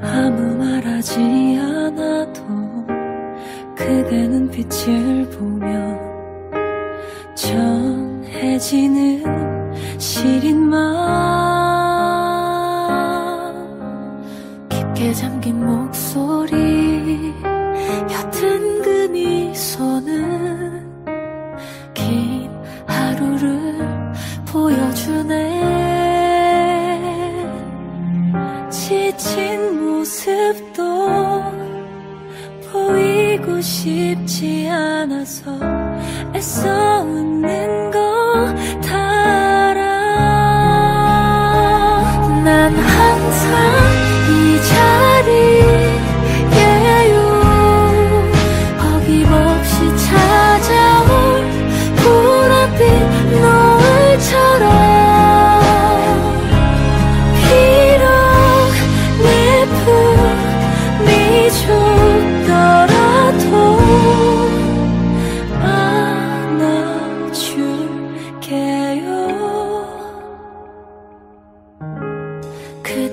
아무 말하지 않아도 그대 눈빛을 보며 전해지는 시린 마음. 깊게 잠긴 목소리 옅은 그 미소는 긴 하루를 보여주네. 지친 모습도 보이고 싶지 않아서 애써 웃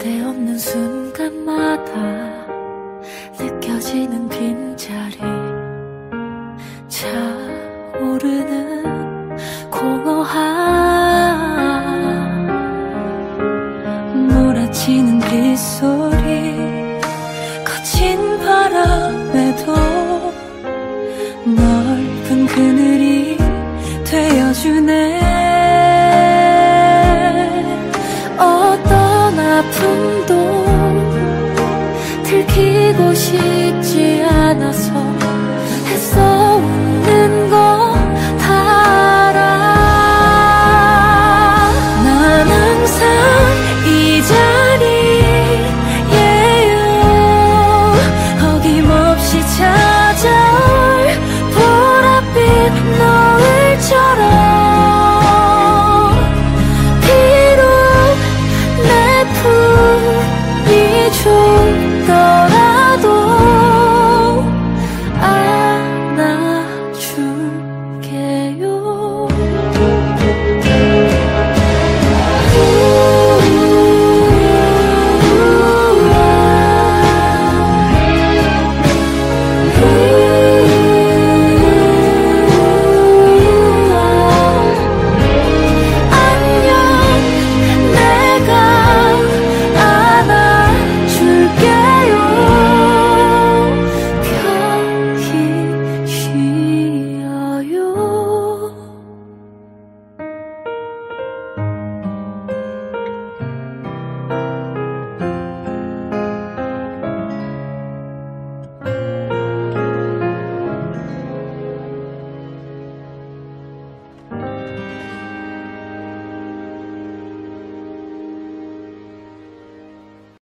그대 없는 순간마다 느껴지는 빈자리. 차오르는 공허함. 몰아치는 빗소리. 거친 바람에도 넓은 그늘이 되어주네 呼吸